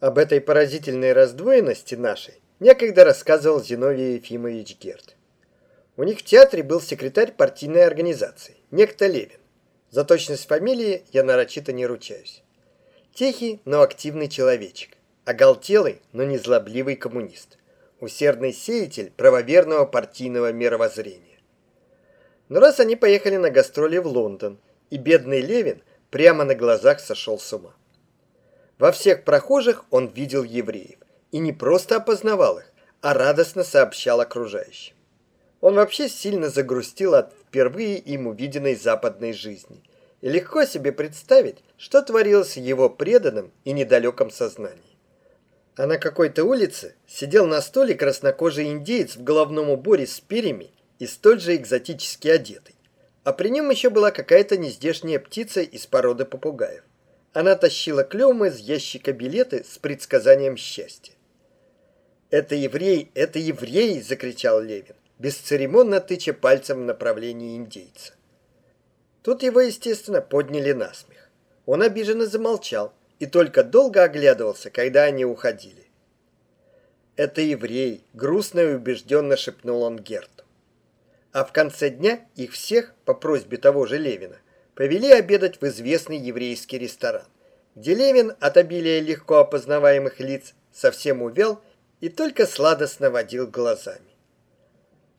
Об этой поразительной раздвоенности нашей некогда рассказывал Зиновий Ефимович Герд. У них в театре был секретарь партийной организации, некто Левин. За точность фамилии я нарочито не ручаюсь. Тихий, но активный человечек. Оголтелый, но не злобливый коммунист. Усердный сеятель правоверного партийного мировоззрения. Но раз они поехали на гастроли в Лондон, и бедный Левин прямо на глазах сошел с ума. Во всех прохожих он видел евреев. И не просто опознавал их, а радостно сообщал окружающим. Он вообще сильно загрустил от впервые им увиденной западной жизни. И легко себе представить, что творилось в его преданном и недалеком сознании. А на какой-то улице сидел на столе краснокожий индеец в головном уборе с перьями и столь же экзотически одетый. А при нем еще была какая-то нездешняя птица из породы попугаев. Она тащила клювом из ящика билеты с предсказанием счастья. «Это еврей! Это еврей!» – закричал Левин, бесцеремонно тыча пальцем в направлении индейца. Тут его, естественно, подняли на смех. Он обиженно замолчал и только долго оглядывался, когда они уходили. «Это еврей!» – грустно и убежденно шепнул он Герту. А в конце дня их всех, по просьбе того же Левина, повели обедать в известный еврейский ресторан, где Левин от обилия легко опознаваемых лиц совсем увял и только сладостно водил глазами.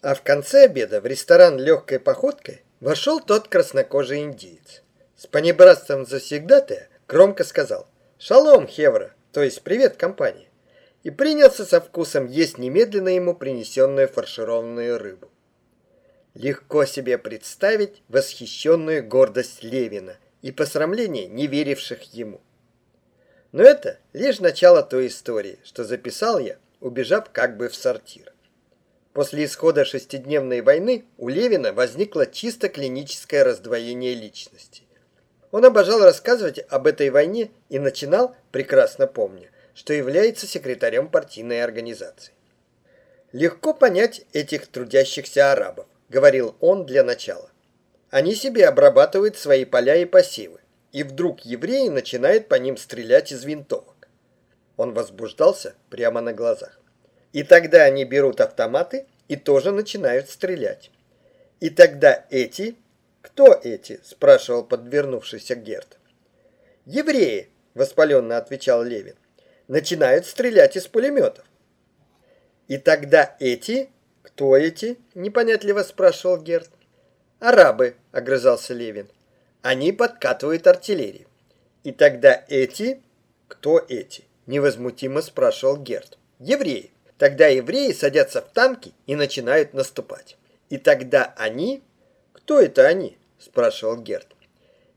А в конце обеда в ресторан легкой походкой вошел тот краснокожий индиец. С понебратством завсегдатая громко сказал «Шалом, Хевра!» то есть «Привет, компания!» и принялся со вкусом есть немедленно ему принесенную фаршированную рыбу. Легко себе представить восхищенную гордость Левина и посрамление не веривших ему. Но это лишь начало той истории, что записал я, убежав как бы в сортир. После исхода шестидневной войны у Левина возникло чисто клиническое раздвоение личности. Он обожал рассказывать об этой войне и начинал, прекрасно помня, что является секретарем партийной организации. Легко понять этих трудящихся арабов, говорил он для начала. Они себе обрабатывают свои поля и посевы, и вдруг евреи начинают по ним стрелять из винтовок. Он возбуждался прямо на глазах. И тогда они берут автоматы и тоже начинают стрелять. И тогда эти... Кто эти? спрашивал подвернувшийся Герд. Евреи, воспаленно отвечал Левин, начинают стрелять из пулеметов. И тогда эти... Кто эти? непонятливо спрашивал Герд. Арабы, огрызался Левин. Они подкатывают артиллерию. И тогда эти... Кто эти? невозмутимо спрашивал Герд. Евреи. Тогда евреи садятся в танки и начинают наступать. И тогда они... Кто это они? Спрашивал Герд.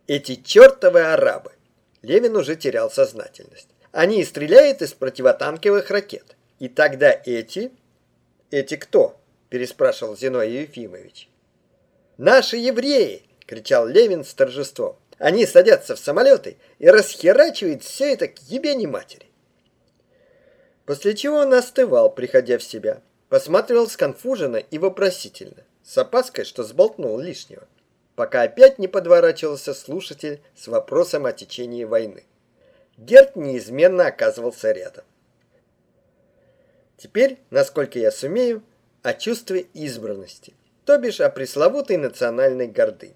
Эти чертовы арабы. Левин уже терял сознательность. Они стреляют из противотанковых ракет. И тогда эти... Эти кто? Переспрашивал Зиной Ефимович. Наши евреи! Кричал Левин с торжеством. Они садятся в самолеты и расхерачивают все это к ебени матери. После чего он остывал, приходя в себя. Посматривал сконфуженно и вопросительно, с опаской, что сболтнул лишнего. Пока опять не подворачивался слушатель с вопросом о течении войны. Герт неизменно оказывался рядом. Теперь, насколько я сумею, о чувстве избранности, то бишь о пресловутой национальной гордыне.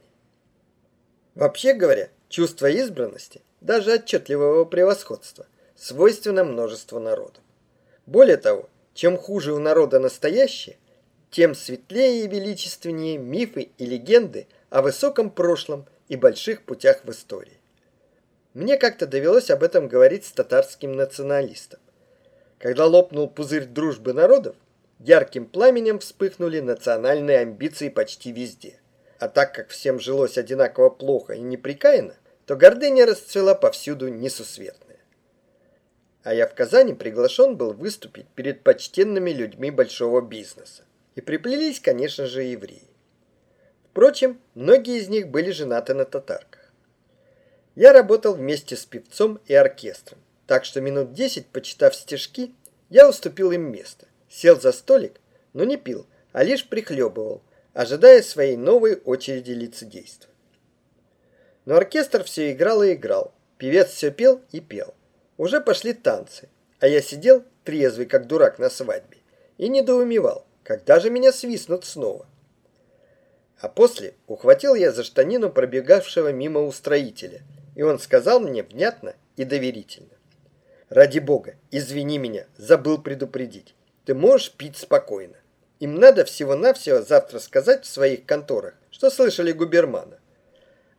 Вообще говоря, чувство избранности, даже отчетливого превосходства, свойственно множеству народов. Более того, чем хуже у народа настоящее, тем светлее и величественнее мифы и легенды о высоком прошлом и больших путях в истории. Мне как-то довелось об этом говорить с татарским националистом. Когда лопнул пузырь дружбы народов, ярким пламенем вспыхнули национальные амбиции почти везде. А так как всем жилось одинаково плохо и неприкаянно, то гордыня расцвела повсюду несусветно а я в Казани приглашен был выступить перед почтенными людьми большого бизнеса. И приплелись, конечно же, евреи. Впрочем, многие из них были женаты на татарках. Я работал вместе с певцом и оркестром, так что минут десять, почитав стишки, я уступил им место, сел за столик, но не пил, а лишь прихлебывал, ожидая своей новой очереди лицедейства. Но оркестр все играл и играл, певец все пел и пел. Уже пошли танцы, а я сидел, трезвый, как дурак на свадьбе, и недоумевал, когда же меня свистнут снова. А после ухватил я за штанину пробегавшего мимо устроителя, и он сказал мне внятно и доверительно. «Ради бога, извини меня, забыл предупредить. Ты можешь пить спокойно. Им надо всего-навсего завтра сказать в своих конторах, что слышали губермана.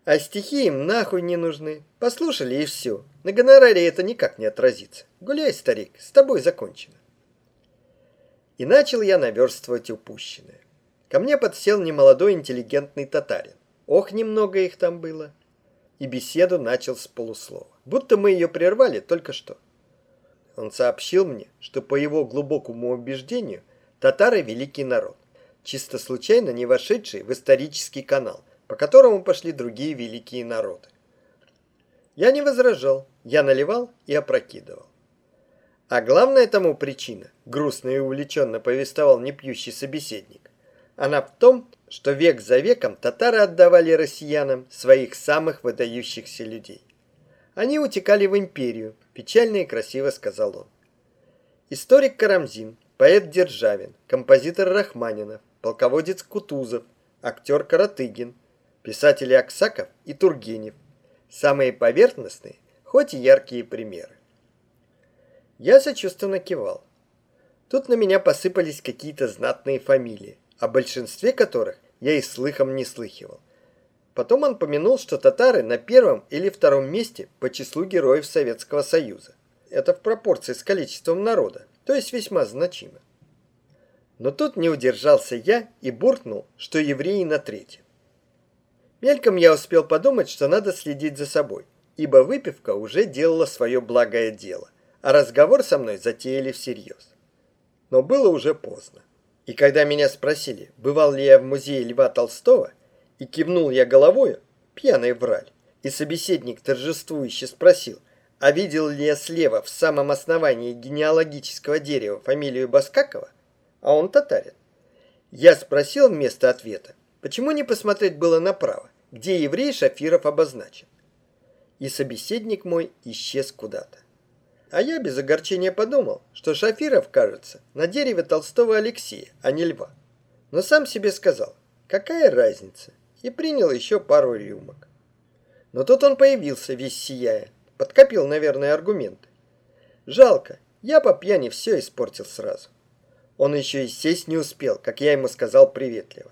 А стихи им нахуй не нужны. Послушали и все. На гонораре это никак не отразится. Гуляй, старик, с тобой закончено. И начал я наверстывать упущенное. Ко мне подсел немолодой интеллигентный татарин. Ох, немного их там было. И беседу начал с полуслова. Будто мы ее прервали только что. Он сообщил мне, что по его глубокому убеждению татары – великий народ, чисто случайно не вошедший в исторический канал, по которому пошли другие великие народы. Я не возражал, я наливал и опрокидывал. А главная тому причина, грустно и увлеченно повествовал непьющий собеседник, она в том, что век за веком татары отдавали россиянам своих самых выдающихся людей. Они утекали в империю, печально и красиво сказал он. Историк Карамзин, поэт Державин, композитор Рахманинов, полководец Кутузов, актер Каратыгин, писатели Аксаков и Тургенев. Самые поверхностные, хоть и яркие примеры. Я сочувственно кивал. Тут на меня посыпались какие-то знатные фамилии о большинстве которых я и слыхом не слыхивал. Потом он помянул, что татары на первом или втором месте по числу героев Советского Союза. Это в пропорции с количеством народа, то есть весьма значимо. Но тут не удержался я и буркнул, что евреи на третьем. Мельком я успел подумать, что надо следить за собой, ибо выпивка уже делала свое благое дело, а разговор со мной затеяли всерьез. Но было уже поздно. И когда меня спросили, бывал ли я в музее Льва Толстого, и кивнул я головой, пьяный враль, и собеседник торжествующе спросил, а видел ли я слева в самом основании генеалогического дерева фамилию Баскакова, а он татарин. Я спросил вместо ответа, почему не посмотреть было направо, где еврей Шафиров обозначен. И собеседник мой исчез куда-то. А я без огорчения подумал, что Шафиров, кажется, на дереве Толстого Алексея, а не льва. Но сам себе сказал, какая разница, и принял еще пару рюмок. Но тут он появился, весь сияя, подкопил, наверное, аргументы. Жалко, я по пьяни все испортил сразу. Он еще и сесть не успел, как я ему сказал приветливо.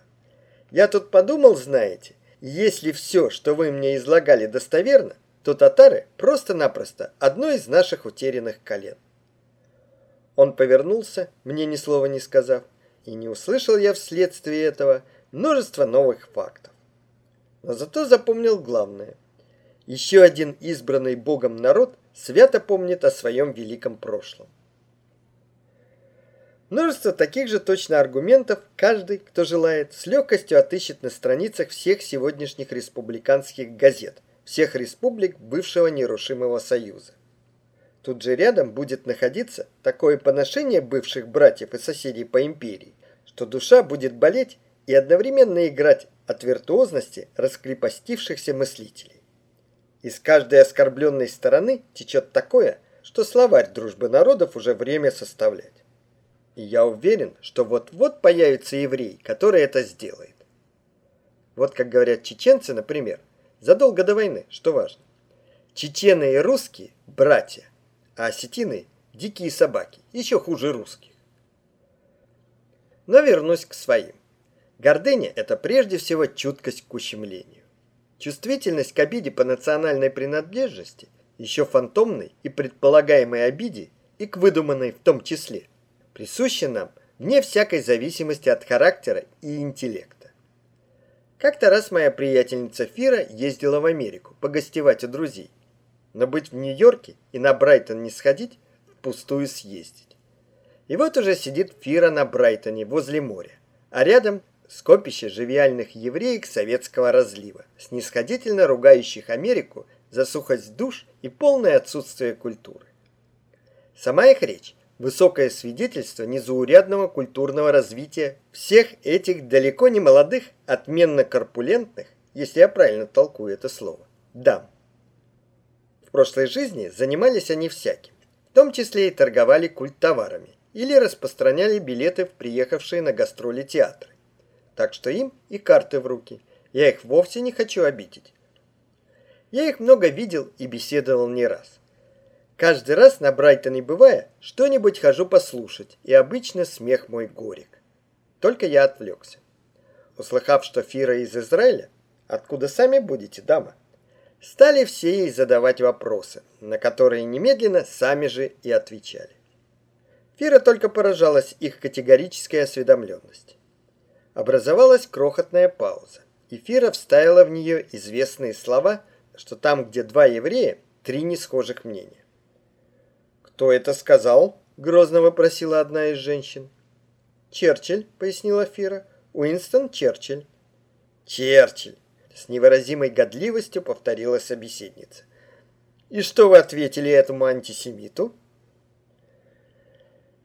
Я тут подумал, знаете, если все, что вы мне излагали, достоверно, то татары просто-напросто одно из наших утерянных колен. Он повернулся, мне ни слова не сказав, и не услышал я вследствие этого множество новых фактов. Но зато запомнил главное. Еще один избранный Богом народ свято помнит о своем великом прошлом. Множество таких же точно аргументов каждый, кто желает, с легкостью отыщет на страницах всех сегодняшних республиканских газет – всех республик бывшего нерушимого союза. Тут же рядом будет находиться такое поношение бывших братьев и соседей по империи, что душа будет болеть и одновременно играть от виртуозности раскрепостившихся мыслителей. Из каждой оскорбленной стороны течет такое, что словарь дружбы народов уже время составлять. И я уверен, что вот-вот появится еврей, который это сделает. Вот как говорят чеченцы, например – задолго до войны, что важно. Чечены и русские – братья, а осетины – дикие собаки, еще хуже русских. Но вернусь к своим. Гордыня – это прежде всего чуткость к ущемлению. Чувствительность к обиде по национальной принадлежности, еще фантомной и предполагаемой обиде, и к выдуманной в том числе, присуща нам вне всякой зависимости от характера и интеллекта. Как-то раз моя приятельница Фира ездила в Америку погостевать у друзей. Но быть в Нью-Йорке и на Брайтон не сходить, впустую съездить. И вот уже сидит Фира на Брайтоне возле моря, а рядом скопище живиальных евреек советского разлива, снисходительно ругающих Америку за сухость душ и полное отсутствие культуры. Сама их речь высокое свидетельство незаурядного культурного развития всех этих далеко не молодых, отменно корпулентных, если я правильно толкую это слово, дам. В прошлой жизни занимались они всяким. том числе и торговали культтоварами или распространяли билеты в приехавшие на гастроли театры. Так что им и карты в руки. Я их вовсе не хочу обидеть. Я их много видел и беседовал не раз. Каждый раз на Брайтоне бывая, что-нибудь хожу послушать, и обычно смех мой горек. Только я отвлекся. Услыхав, что Фира из Израиля, откуда сами будете, дама, стали все ей задавать вопросы, на которые немедленно сами же и отвечали. Фира только поражалась их категорической осведомленности. Образовалась крохотная пауза, и Фира вставила в нее известные слова, что там, где два еврея, три несхожих мнения. «Кто это сказал?» — грозно вопросила одна из женщин. «Черчилль», — пояснила Фира, — «Уинстон Черчилль». «Черчилль!» С невыразимой годливостью повторила собеседница. «И что вы ответили этому антисемиту?»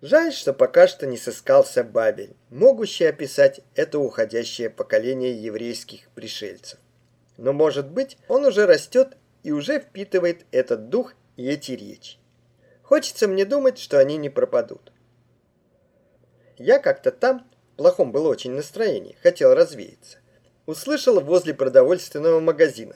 Жаль, что пока что не сыскался Бабель, могущий описать это уходящее поколение еврейских пришельцев. Но, может быть, он уже растет и уже впитывает этот дух и эти речи. Хочется мне думать, что они не пропадут. Я как-то там, в плохом было очень настроении, хотел развеяться услышал возле продовольственного магазина.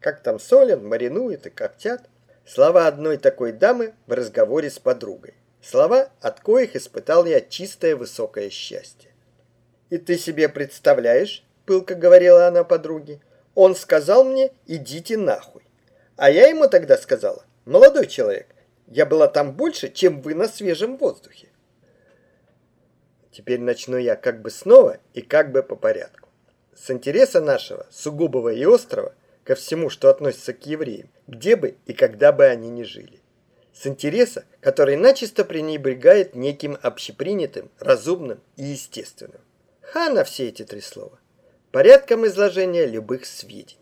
Как там солят, маринуют и коптят. Слова одной такой дамы в разговоре с подругой. Слова, от коих испытал я чистое высокое счастье. «И ты себе представляешь, — пылко говорила она подруге, — он сказал мне, идите нахуй. А я ему тогда сказала, молодой человек, я была там больше, чем вы на свежем воздухе. Теперь начну я как бы снова и как бы по порядку с интереса нашего, сугубого и острого, ко всему, что относится к евреям, где бы и когда бы они ни жили. С интереса, который начисто пренебрегает неким общепринятым, разумным и естественным. Ха на все эти три слова. Порядком изложения любых сведений.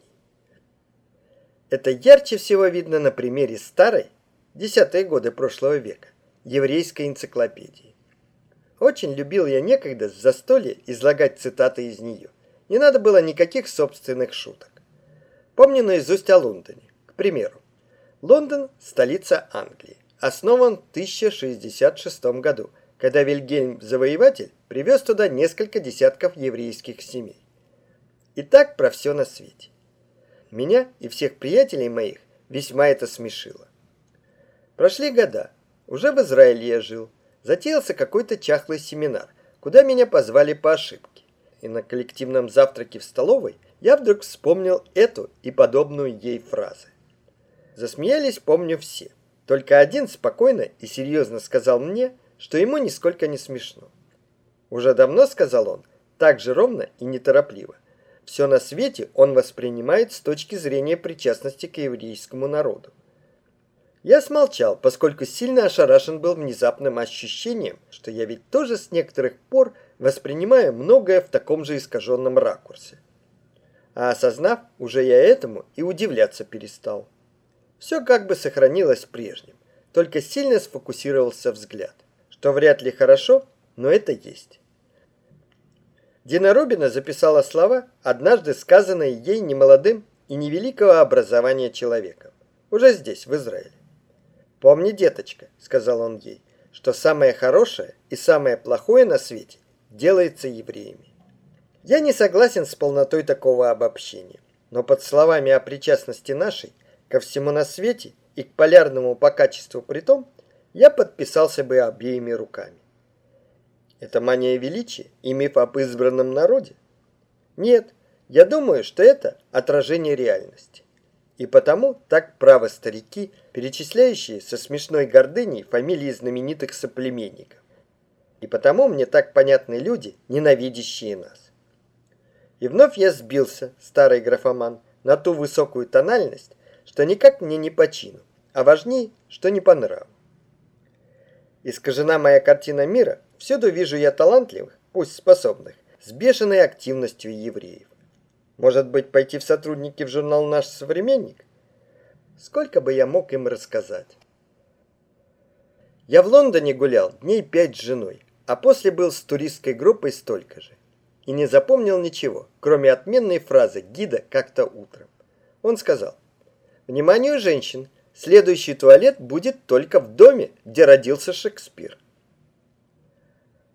Это ярче всего видно на примере старой, десятые годы прошлого века, еврейской энциклопедии. Очень любил я некогда с застолья излагать цитаты из нее – не надо было никаких собственных шуток. Помню наизусть о Лондоне. К примеру, Лондон – столица Англии. Основан в 1066 году, когда Вильгельм Завоеватель привез туда несколько десятков еврейских семей. И так про все на свете. Меня и всех приятелей моих весьма это смешило. Прошли года. Уже в Израиле я жил. Затеялся какой-то чахлый семинар, куда меня позвали по ошибке и на коллективном завтраке в столовой я вдруг вспомнил эту и подобную ей фразы. Засмеялись, помню, все. Только один спокойно и серьезно сказал мне, что ему нисколько не смешно. Уже давно, сказал он, так же ровно и неторопливо. Все на свете он воспринимает с точки зрения причастности к еврейскому народу. Я смолчал, поскольку сильно ошарашен был внезапным ощущением, что я ведь тоже с некоторых пор воспринимая многое в таком же искаженном ракурсе. А осознав, уже я этому и удивляться перестал. Все как бы сохранилось прежним, только сильно сфокусировался взгляд, что вряд ли хорошо, но это есть. Дина Рубина записала слова, однажды сказанные ей немолодым и невеликого образования человеком, уже здесь, в Израиле. «Помни, деточка», — сказал он ей, — «что самое хорошее и самое плохое на свете делается евреями. Я не согласен с полнотой такого обобщения, но под словами о причастности нашей ко всему на свете и к полярному по качеству притом, я подписался бы обеими руками. Это мания величия и миф об избранном народе? Нет, я думаю, что это отражение реальности. И потому так правы старики, перечисляющие со смешной гордыней фамилии знаменитых соплеменников. И потому мне так понятны люди, ненавидящие нас. И вновь я сбился, старый графоман, на ту высокую тональность, что никак мне не по чину, а важнее, что не по. Искажена моя картина мира, всюду вижу я талантливых, пусть способных, с бешеной активностью евреев. Может быть, пойти в сотрудники в журнал «Наш современник»? Сколько бы я мог им рассказать? Я в Лондоне гулял дней пять с женой, а после был с туристской группой столько же. И не запомнил ничего, кроме отменной фразы гида как-то утром. Он сказал, «Вниманию женщин! Следующий туалет будет только в доме, где родился Шекспир.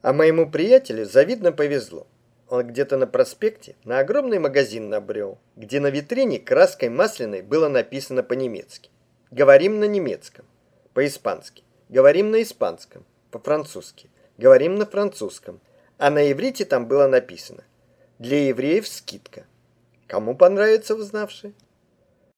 А моему приятелю завидно повезло. Он где-то на проспекте на огромный магазин набрел, где на витрине краской масляной было написано по-немецки. Говорим на немецком, по-испански, говорим на испанском, по-французски, говорим на французском, а на иврите там было написано «Для евреев скидка». Кому понравится узнавший?